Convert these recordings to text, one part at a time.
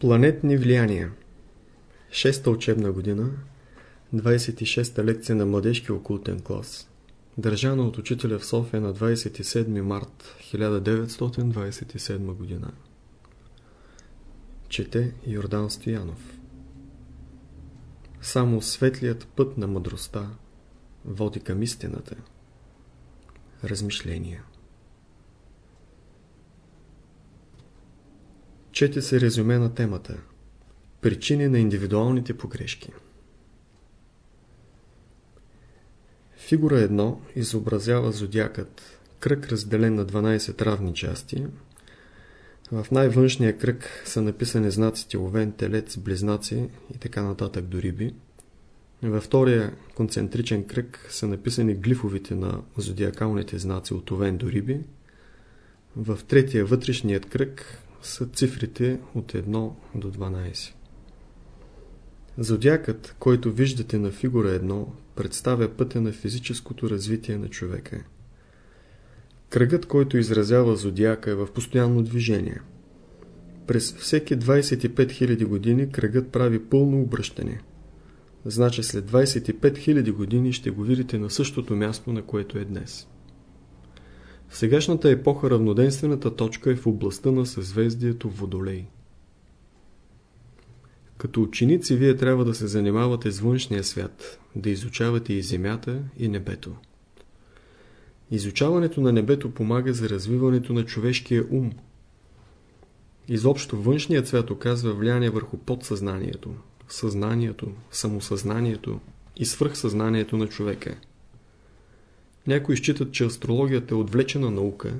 Планетни влияния. Шеста учебна година 26-та лекция на младежки окултен клас. Държана от учителя в София на 27 март 1927 година. Чете Йордан Стоянов. Само светлият път на мъдростта води към истината. Размишления Чете се резюме на темата Причини на индивидуалните погрешки Фигура 1 изобразява зодиакът кръг разделен на 12 равни части. В най-външния кръг са написани знаците Овен, Телец, Близнаци и така нататък до риби. Във втория концентричен кръг са написани глифовите на зодиакалните знаци от Овен до риби. В третия вътрешният кръг са цифрите от 1 до 12. Зодиакът, който виждате на фигура 1, представя пътя на физическото развитие на човека. Кръгът, който изразява зодиака е в постоянно движение. През всеки 25 000 години кръгът прави пълно обръщане. Значи след 25 000 години ще го видите на същото място, на което е днес. Сегашната епоха равноденствената точка е в областта на съзвездието Водолей. Като ученици вие трябва да се занимавате с външния свят, да изучавате и Земята, и небето. Изучаването на небето помага за развиването на човешкия ум. Изобщо външният свят оказва влияние върху подсъзнанието, съзнанието, самосъзнанието и свръхсъзнанието на човека. Някои считат, че астрологията е отвлечена наука,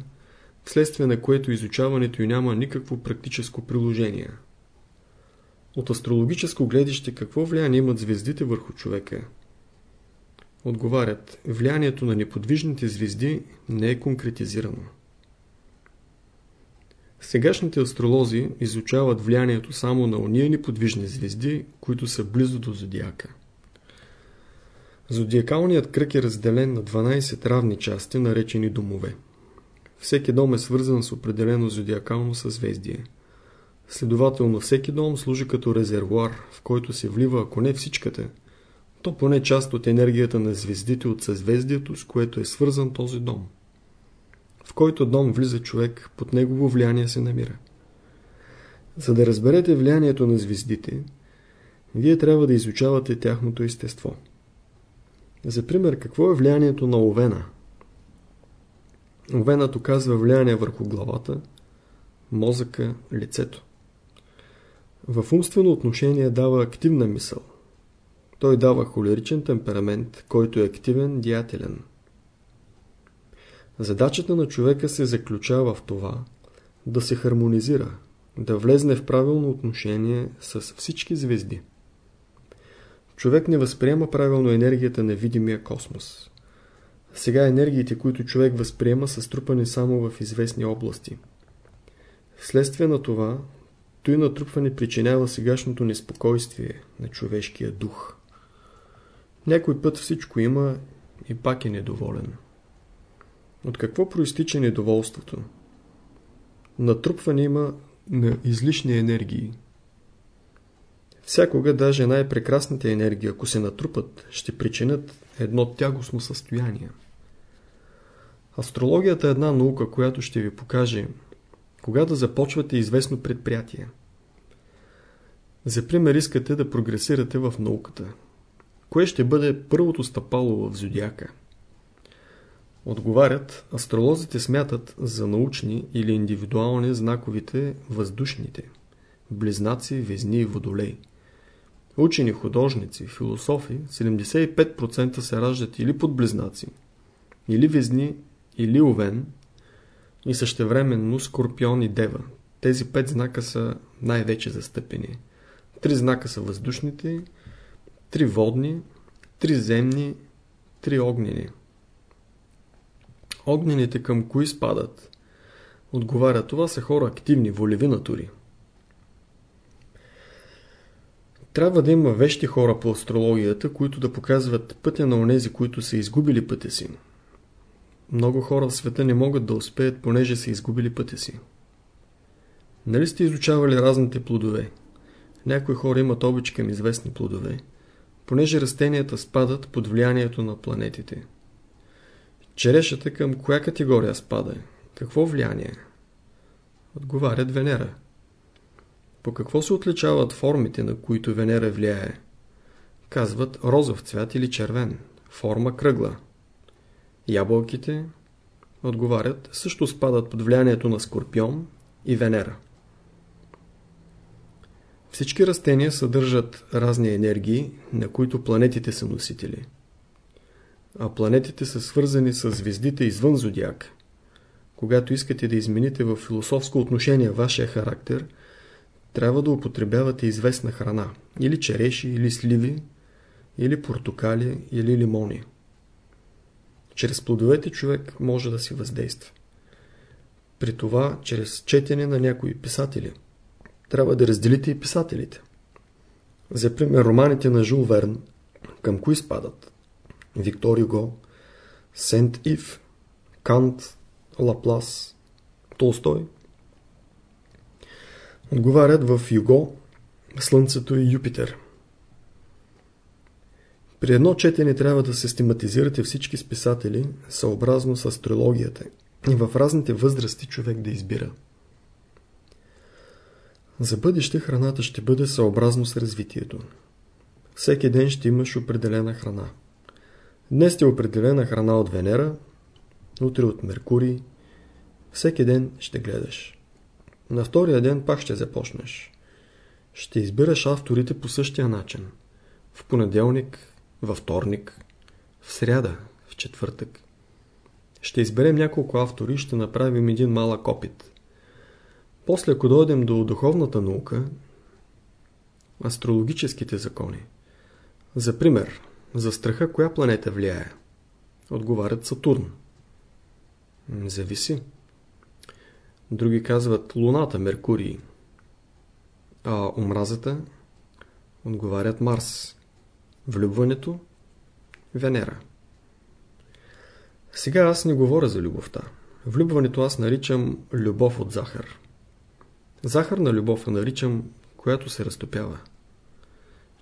вследствие на което изучаването й няма никакво практическо приложение. От астрологическо гледище какво влияние имат звездите върху човека? Отговарят, влиянието на неподвижните звезди не е конкретизирано. Сегашните астролози изучават влиянието само на уния неподвижни звезди, които са близо до зодиака. Зодиакалният кръг е разделен на 12 равни части, наречени домове. Всеки дом е свързан с определено зодиакално съзвездие. Следователно всеки дом служи като резервуар, в който се влива, ако не всичката, то поне част от енергията на звездите от съзвездието, с което е свързан този дом. В който дом влиза човек, под негово влияние се намира. За да разберете влиянието на звездите, вие трябва да изучавате тяхното естество. За пример, какво е влиянието на овена? Овенът оказва влияние върху главата, мозъка, лицето. В умствено отношение дава активна мисъл. Той дава холеричен темперамент, който е активен, деятелен. Задачата на човека се заключава в това да се хармонизира, да влезне в правилно отношение с всички звезди човек не възприема правилно енергията на видимия космос. Сега енергиите, които човек възприема, са струпани само в известни области. Вследствие на това, той натрупване причинява сегашното неспокойствие на човешкия дух. Някой път всичко има и пак е недоволен. От какво проистича недоволството? Натрупване има на излишни енергии. Всякога даже най-прекрасните енергии, ако се натрупат, ще причинят едно тягостно състояние. Астрологията е една наука, която ще ви покаже кога да започвате известно предприятие. За пример искате да прогресирате в науката. Кое ще бъде първото стъпало в зодиака? Отговарят, астролозите смятат за научни или индивидуални знаковите въздушните – близнаци, везни и водолей – Учени, художници, философи, 75% се раждат или под близнаци, или везни, или овен, и същевременно скорпион и дева. Тези пет знака са най-вече застъпени. Три знака са въздушните, три водни, три земни, три огнени. Огнените към кои спадат? Отговаря, това са хора активни, волеви натури. Трябва да има вещи хора по астрологията, които да показват пътя на онези, които са изгубили пътя си. Много хора в света не могат да успеят, понеже са изгубили пътя си. Нали сте изучавали разните плодове? Някои хора имат обич към известни плодове, понеже растенията спадат под влиянието на планетите. Черешата към коя категория спада? Какво влияние? Отговарят Венера. По какво се отличават формите, на които Венера влияе? Казват розов цвят или червен, форма кръгла. Ябълките, отговарят, също спадат под влиянието на Скорпион и Венера. Всички растения съдържат разни енергии, на които планетите са носители. А планетите са свързани с звездите извън зодиак. Когато искате да измените в философско отношение вашия характер, трябва да употребявате известна храна. Или череши, или сливи, или портокали, или лимони. Чрез плодовете човек може да си въздейства. При това, чрез четене на някои писатели. Трябва да разделите и писателите. За пример, романите на Жул Верн, към кои спадат? Виктор Юго, Сент Ив, Кант, Лаплас, Толстой. Отговарят в Юго, Слънцето и Юпитер. При едно четене трябва да систематизирате всички списатели, съобразно с астрологията и в разните възрасти човек да избира. За бъдеще храната ще бъде съобразно с развитието. Всеки ден ще имаш определена храна. Днес сте определена храна от Венера, утре от Меркурий. Всеки ден ще гледаш. На втория ден пак ще започнеш. Ще избираш авторите по същия начин. В понеделник, във вторник, в сряда, в четвъртък. Ще изберем няколко автори и ще направим един малък опит. После, ако дойдем до духовната наука, астрологическите закони. За пример, за страха коя планета влияе? Отговарят Сатурн. Зависи. Други казват Луната, Меркурий. А омразата отговарят Марс. Влюбването Венера. Сега аз не говоря за любовта. Влюбването аз наричам любов от захар. Захарна любов я наричам, която се разтопява.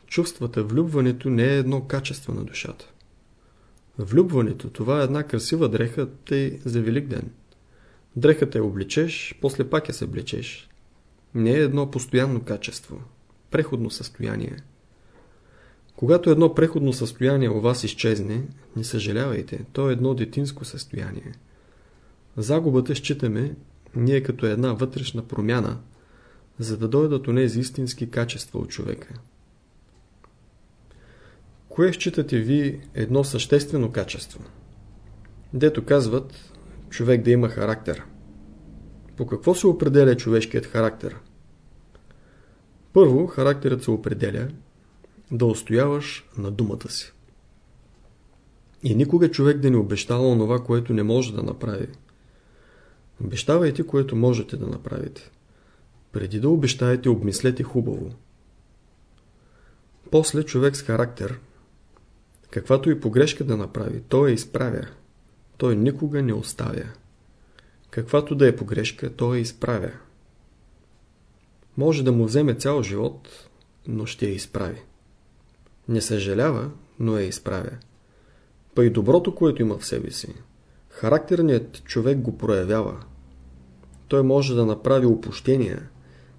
Чувствата, влюбването не е едно качество на душата. Влюбването, това е една красива дреха, тъй за Велик ден. Дрехата я обличеш, после пак я се обличеш. Не е едно постоянно качество, преходно състояние. Когато едно преходно състояние у вас изчезне, не съжалявайте, то е едно детинско състояние. Загубата считаме ние като една вътрешна промяна, за да дойдат у нези истински качества от човека. Кое считате ви едно съществено качество? Дето казват, човек да има характер. По какво се определя човешкият характер? Първо, характерът се определя да устояваш на думата си. И никога човек да не обещава онова, което не може да направи. Обещавайте, което можете да направите. Преди да обещаете, обмислете хубаво. После човек с характер, каквато и погрешка да направи, той я изправя. Той никога не оставя. Каквато да е погрешка, той я изправя. Може да му вземе цял живот, но ще я изправи. Не съжалява, но я изправя. Па и доброто, което има в себе си. Характерният човек го проявява. Той може да направи опущения.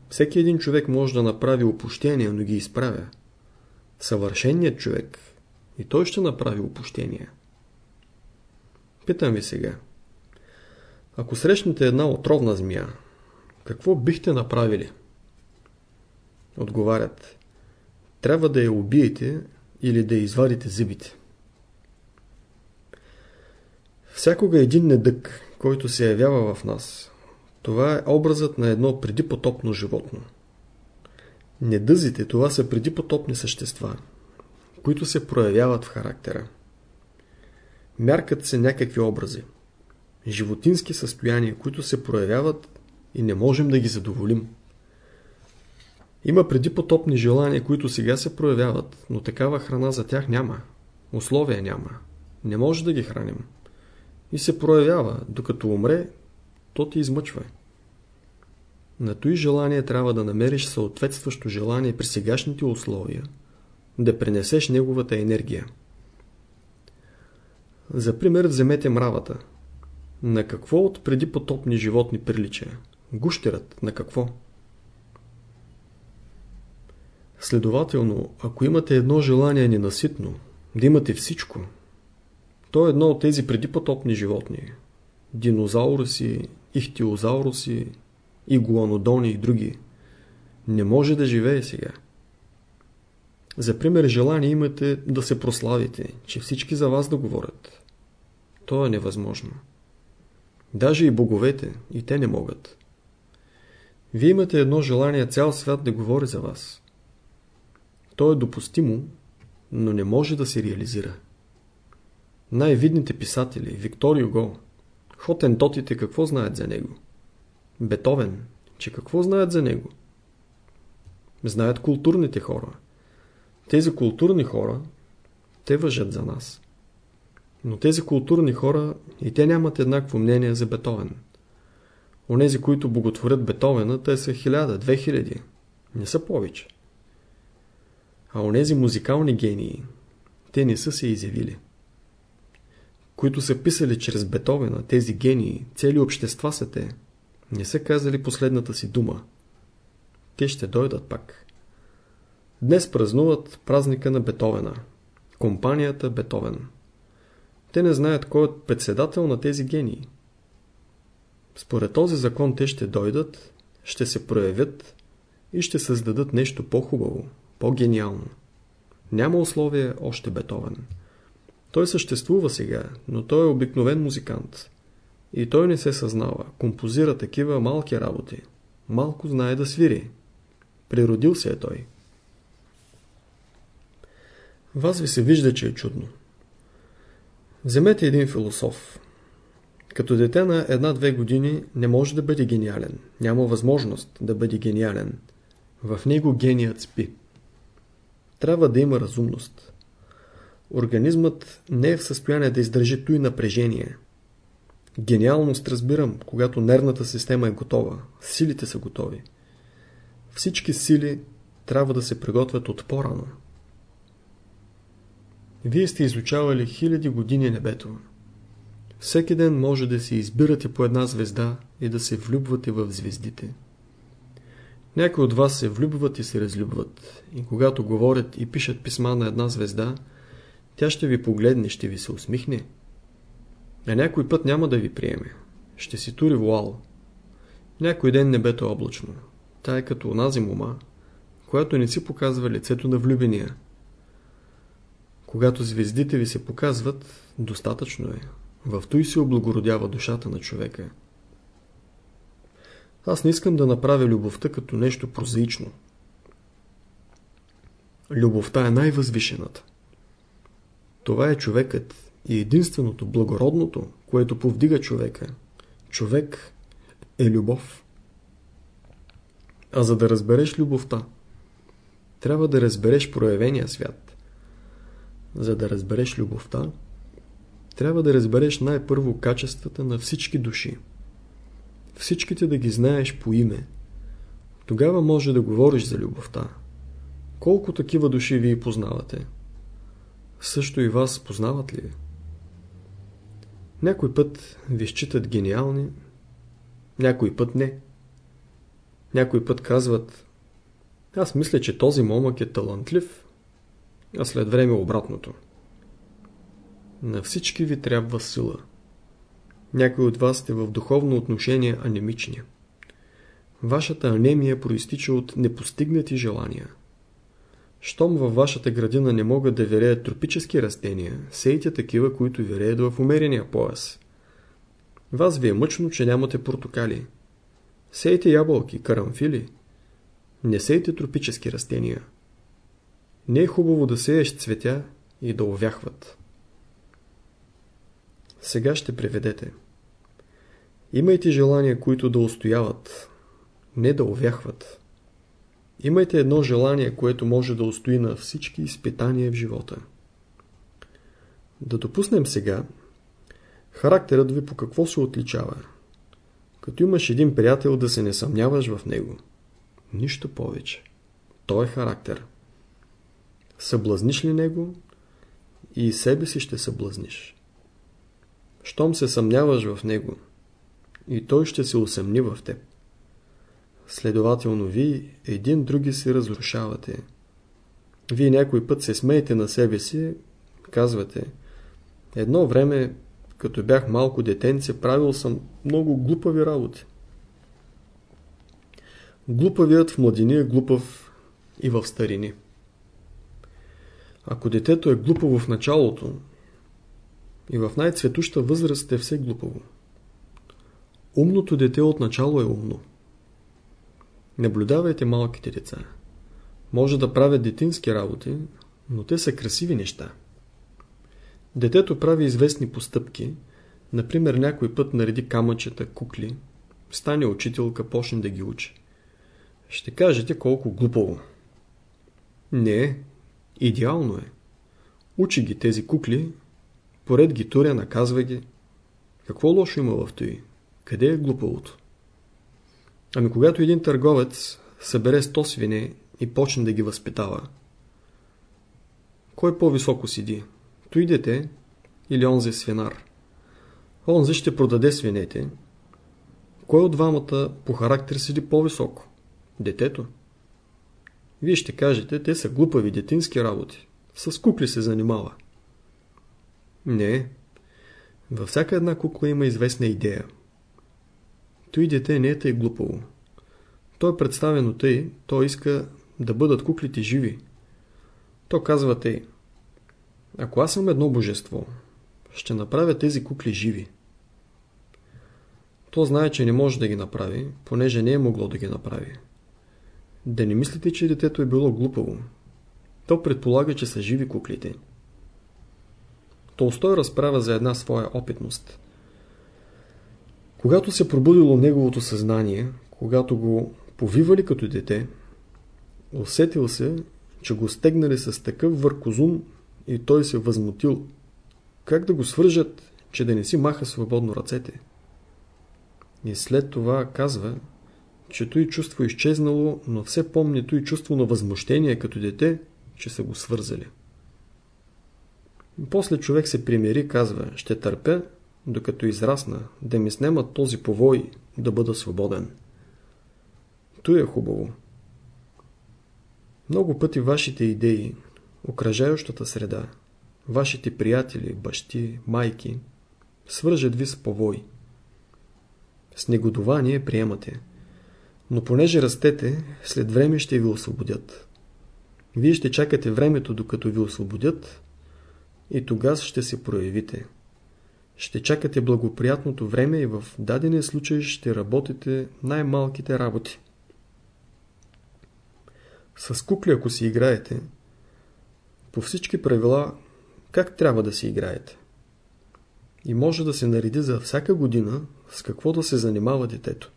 Всеки един човек може да направи опущения, но ги изправя. Съвършеният човек и той ще направи опущения. Питам ви сега. Ако срещнете една отровна змия, какво бихте направили? Отговарят. Трябва да я убиете или да я извадите зъбите. Всякога един недък, който се явява в нас, това е образът на едно преди потопно животно. Недъзите, това са преди потопни същества, които се проявяват в характера. Мяркат се някакви образи, животински състояния, които се проявяват и не можем да ги задоволим. Има преди потопни желания, които сега се проявяват, но такава храна за тях няма. Условия няма. Не може да ги храним. И се проявява, докато умре, то ти измъчва. На той желание трябва да намериш съответстващо желание при сегашните условия, да пренесеш неговата енергия. За пример вземете мравата. На какво от преди потопни животни прилича? Гущерът на какво? Следователно, ако имате едно желание ненаситно, да имате всичко, то е едно от тези преди потопни животни. Динозауруси, ихтиозауруси, игуанодони и други. Не може да живее сега. За пример, желание имате да се прославите, че всички за вас да говорят. То е невъзможно. Даже и боговете, и те не могат. Вие имате едно желание цял свят да говори за вас. То е допустимо, но не може да се реализира. Най-видните писатели, Виктор Юго, Хотентотите какво знаят за него? Бетовен, че какво знаят за него? Знаят културните хора. Тези културни хора, те въжат за нас. Но тези културни хора и те нямат еднакво мнение за Бетовен. Онези, които боготворят Бетовена, те са хиляда, две хиляди. Не са повече. А онези музикални гении, те не са се изявили. Които са писали чрез Бетовена, тези гении, цели общества са те, не са казали последната си дума. Те ще дойдат пак. Днес празнуват празника на Бетовена. Компанията Бетовен. Те не знаят кой е председател на тези гении. Според този закон те ще дойдат, ще се проявят и ще създадат нещо по-хубаво, по-гениално. Няма условие още Бетовен. Той съществува сега, но той е обикновен музикант. И той не се съзнава, композира такива малки работи. Малко знае да свири. Природил се е той. Вас ви се вижда, че е чудно. Вземете един философ. Като дете на една-две години не може да бъде гениален. Няма възможност да бъде гениален. В него геният спи. Трябва да има разумност. Организмът не е в състояние да издържи той напрежение. Гениалност разбирам, когато нервната система е готова, силите са готови. Всички сили трябва да се приготвят от по-рано. Вие сте изучавали хиляди години небето. Всеки ден може да се избирате по една звезда и да се влюбвате в звездите. Някои от вас се влюбват и се разлюбват. И когато говорят и пишат писма на една звезда, тя ще ви погледне, ще ви се усмихне. А някой път няма да ви приеме. Ще си тури вуал. Някой ден небето е облачно. Та е като онази мома, която не си показва лицето на влюбения. Когато звездите ви се показват, достатъчно е. В той се облагородява душата на човека. Аз не искам да направя любовта като нещо прозаично. Любовта е най-възвишената. Това е човекът и единственото, благородното, което повдига човека. Човек е любов. А за да разбереш любовта, трябва да разбереш проявения свят. За да разбереш любовта, трябва да разбереш най-първо качествата на всички души. Всичките да ги знаеш по име. Тогава може да говориш за любовта. Колко такива души вие познавате? Също и вас познават ли? Някой път ви считат гениални, някой път не. Някой път казват аз мисля, че този момък е талантлив, а след време обратното. На всички ви трябва сила. Някои от вас сте в духовно отношение анемични. Вашата анемия проистича от непостигнати желания. Щом във вашата градина не могат да вереят тропически растения, сейте такива, които вереят в умерения пояс. Вас ви е мъчно, че нямате портокали. Сейте ябълки, карамфили. Не сейте тропически растения. Не е хубаво да сееш цветя и да овяхват. Сега ще преведете. Имайте желания, които да устояват, не да овяхват. Имайте едно желание, което може да устои на всички изпитания в живота. Да допуснем сега, характерът ви по какво се отличава? Като имаш един приятел да се не съмняваш в него. Нищо повече. Той е характер. Съблазниш ли него и себе си ще съблазниш. Щом се съмняваш в него и той ще се усъмни в теб. Следователно, вие един други се разрушавате. Вие някой път се смеете на себе си, казвате, едно време, като бях малко детенце, правил съм много глупави работи. Глупавият в младини е глупав и в старини. Ако детето е глупаво в началото, и в най-цветуща възраст е все глупаво. Умното дете отначало е умно. Наблюдавайте малките деца. Може да правят детински работи, но те са красиви неща. Детето прави известни постъпки, например някой път нареди камъчета, кукли, стане учителка, почне да ги учи. Ще кажете колко глупаво. Не, идеално е. Учи ги тези кукли, поред ги туря, наказва ги. Какво лошо има в той? Къде е глупавото? Ами когато един търговец събере 100 свине и почне да ги възпитава, кой по-високо сиди? Той дете или онзи свинар? Онзи ще продаде свинете. Кой от двамата по характер седи по-високо? Детето. Вие ще кажете, те са глупави детински работи. С кукли се занимава. Не. Във всяка една кукла има известна идея. Той дете не е тъй глупаво. Той е представено тъй, той иска да бъдат куклите живи. То казва тъй. Ако аз съм едно божество, ще направя тези кукли живи. То знае, че не може да ги направи, понеже не е могло да ги направи. Да не мислите, че детето е било глупаво. То предполага, че са живи куклите. Толстой разправя за една своя опитност. Когато се пробудило неговото съзнание, когато го повивали като дете, усетил се, че го стегнали с такъв въркозум и той се възмутил. Как да го свържат, че да не си маха свободно ръцете? И след това казва, че той чувство изчезнало, но все помни той чувство на възмущение като дете, че са го свързали. После човек се примери, казва, ще търпя, докато израсна, да ми снемат този повой, да бъда свободен. То е хубаво. Много пъти вашите идеи, окръжающата среда, вашите приятели, бащи, майки, свържат ви с повой. С негодование приемате. Но понеже растете, след време ще ви освободят. Вие ще чакате времето, докато ви освободят, и тогава ще се проявите. Ще чакате благоприятното време и в дадения случай ще работите най-малките работи. С кукли, ако си играете, по всички правила, как трябва да си играете? И може да се нареди за всяка година с какво да се занимава детето.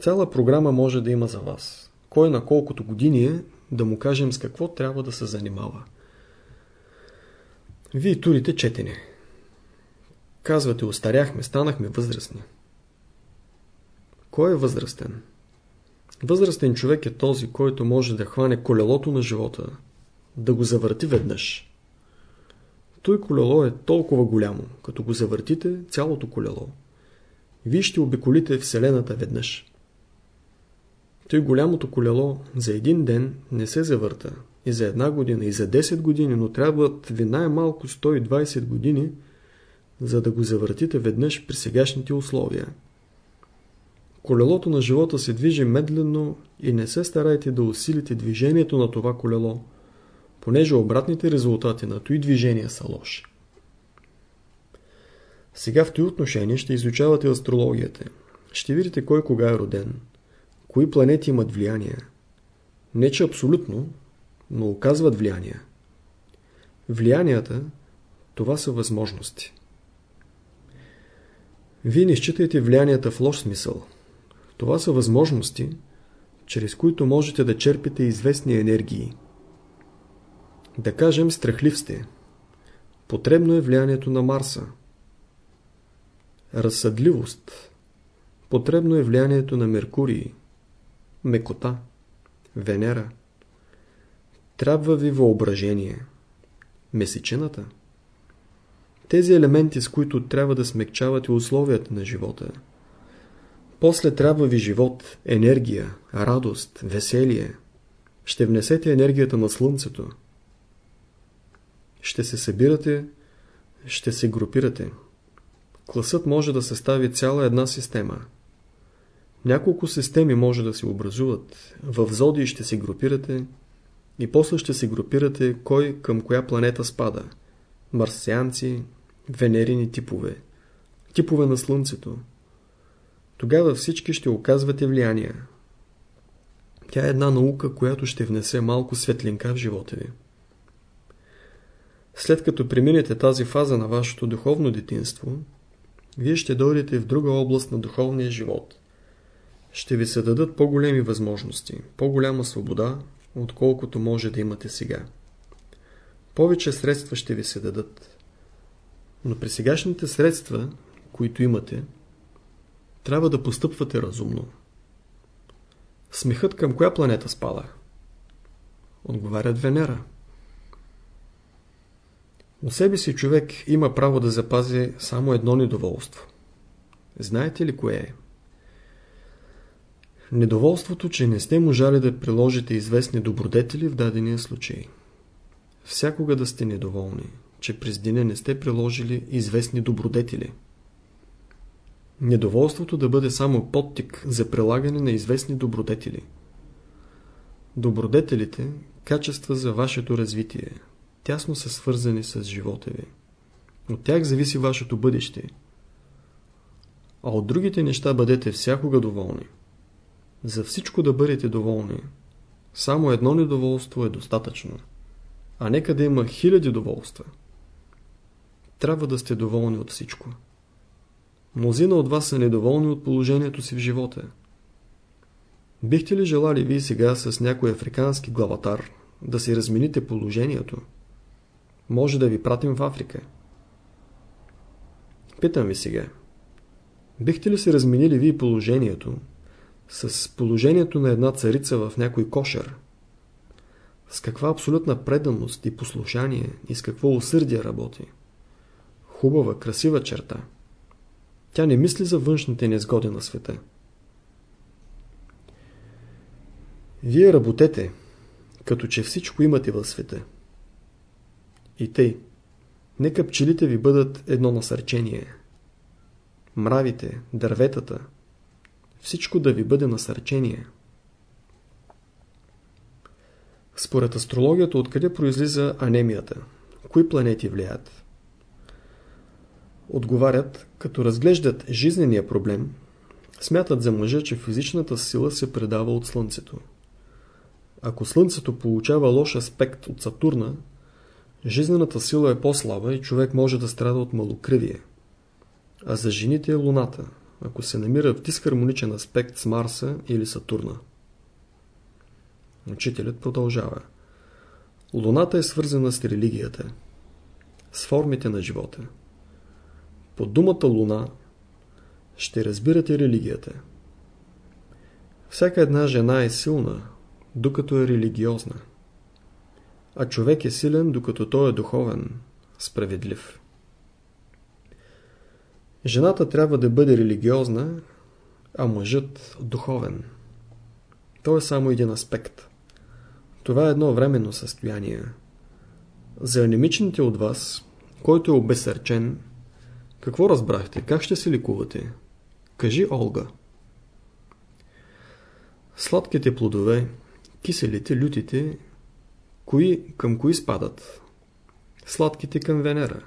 Цяла програма може да има за вас. Кой на колкото години е, да му кажем с какво трябва да се занимава. Вие турите четене. Казвате, остаряхме, станахме възрастни. Кой е възрастен? Възрастен човек е този, който може да хване колелото на живота, да го завърти веднъж. Той колело е толкова голямо, като го завъртите цялото колело. Вие ще обиколите Вселената веднъж. Той голямото колело за един ден не се завърта, и за една година, и за 10 години, но трябват ви най-малко 120 години, за да го завъртите веднъж при сегашните условия. Колелото на живота се движи медленно и не се старайте да усилите движението на това колело, понеже обратните резултати на този движение са лоши. Сега в този отношение ще изучавате астрологията. Ще видите кой кога е роден, кои планети имат влияние. Не че абсолютно, но оказват влияние. Влиянията, това са възможности. Вие не считайте влиянията в лош смисъл. Това са възможности, чрез които можете да черпите известни енергии. Да кажем, страхлив сте. Потребно е влиянието на Марса. Разсъдливост. Потребно е влиянието на Меркурий, мекота, Венера. Трябва ви въображение. Месечината. Тези елементи, с които трябва да смекчавате условията на живота. После трябва ви живот, енергия, радост, веселие. Ще внесете енергията на Слънцето. Ще се събирате, ще се групирате. Класът може да състави цяла една система. Няколко системи може да се образуват. В зоди ще се групирате и после ще се групирате кой към коя планета спада. Марсианци, венерини типове, типове на Слънцето. Тогава всички ще оказвате влияние. Тя е една наука, която ще внесе малко светлинка в живота ви. След като преминете тази фаза на вашето духовно детинство, вие ще дойдете в друга област на духовния живот. Ще ви се дадат по-големи възможности, по-голяма свобода, отколкото може да имате сега. Повече средства ще ви се дадат. Но при сегашните средства, които имате, трябва да постъпвате разумно. Смехът към коя планета спада? Отговарят Венера. У себе си човек има право да запази само едно недоволство. Знаете ли кое е? Недоволството, че не сте можали да приложите известни добродетели в дадения случай. Всякога да сте недоволни, че през деня не сте приложили известни добродетели. Недоволството да бъде само подтик за прилагане на известни добродетели. Добродетелите – качества за вашето развитие – тясно са свързани с живота ви. От тях зависи вашето бъдеще. А от другите неща бъдете всякога доволни. За всичко да бъдете доволни, само едно недоволство е достатъчно. А нека да има хиляди доволства. Трябва да сте доволни от всичко. Мнозина от вас са недоволни от положението си в живота. Бихте ли желали вие сега с някой африкански главатар да си размените положението? Може да ви пратим в Африка. Питам ви сега. Бихте ли се разменили вие положението с положението на една царица в някой кошер? С каква абсолютна преданост и послушание и с какво усърдие работи? Хубава, красива черта. Тя не мисли за външните незгоди на света. Вие работете, като че всичко имате в света. И тъй. Нека пчелите ви бъдат едно насърчение. Мравите, дърветата, всичко да ви бъде насърчение. Според астрологията, откъде произлиза анемията? Кои планети влияят? Отговарят, като разглеждат жизнения проблем, смятат за мъжа, че физичната сила се предава от Слънцето. Ако Слънцето получава лош аспект от Сатурна, Жизнената сила е по-слаба и човек може да страда от малокръвие. А за жените е Луната, ако се намира в дисхармоничен аспект с Марса или Сатурна. Учителят продължава. Луната е свързана с религията, с формите на живота. Под думата Луна ще разбирате религията. Всяка една жена е силна, докато е религиозна а човек е силен, докато той е духовен, справедлив. Жената трябва да бъде религиозна, а мъжът духовен. То е само един аспект. Това е едно временно състояние. За анемичните от вас, който е обесърчен, какво разбрахте? Как ще се ликувате? Кажи Олга. Сладките плодове, киселите, лютите Кои към кои спадат? Сладките към Венера,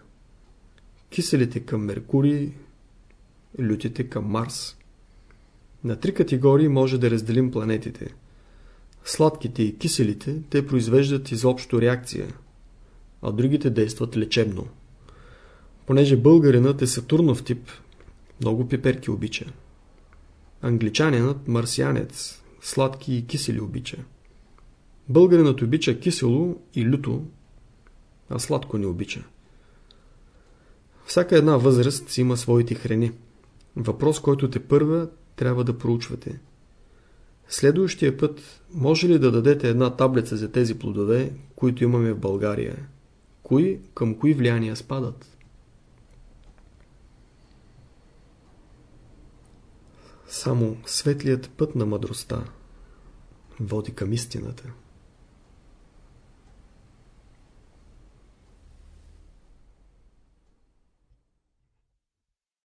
киселите към Меркурий, лютите към Марс. На три категории може да разделим планетите. Сладките и киселите те произвеждат изобщо реакция, а другите действат лечебно. Понеже българинът е Сатурнов тип, много пиперки обича. Англичанинът марсианец, сладки и кисели обича. Българинът обича кисело и люто, а сладко не обича. Всяка една възраст си има своите храни. Въпрос, който те първа трябва да проучвате. Следващия път може ли да дадете една таблица за тези плодове, които имаме в България? Кои към кои влияния спадат? Само светлият път на мъдростта води към истината.